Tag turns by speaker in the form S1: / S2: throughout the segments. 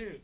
S1: two,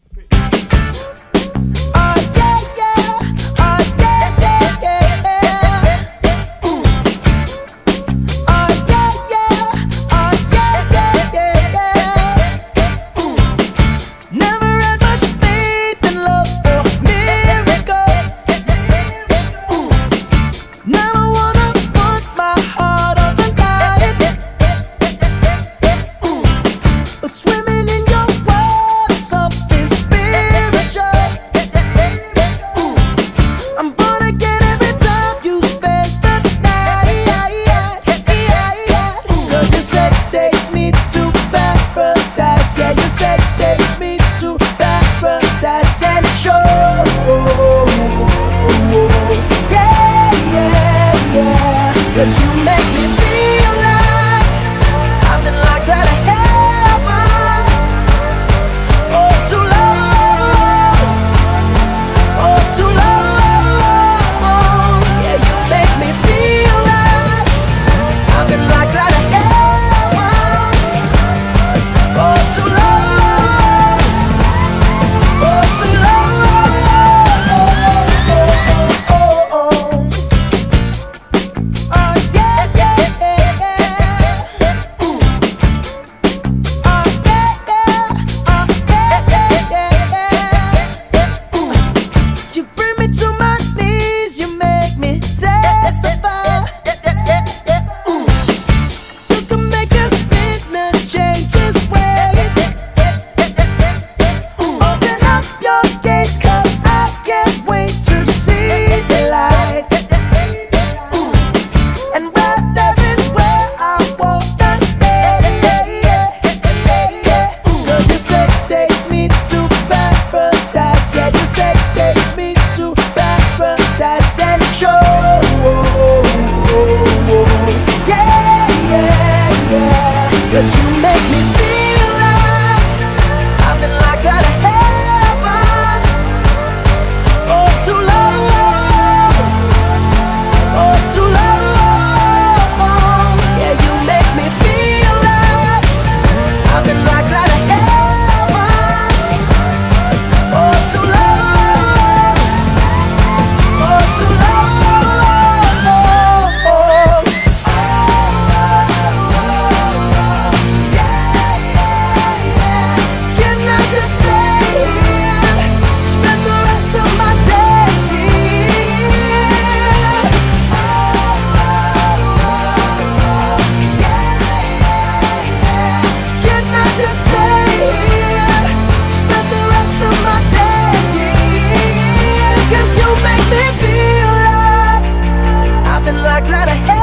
S2: like light ahead.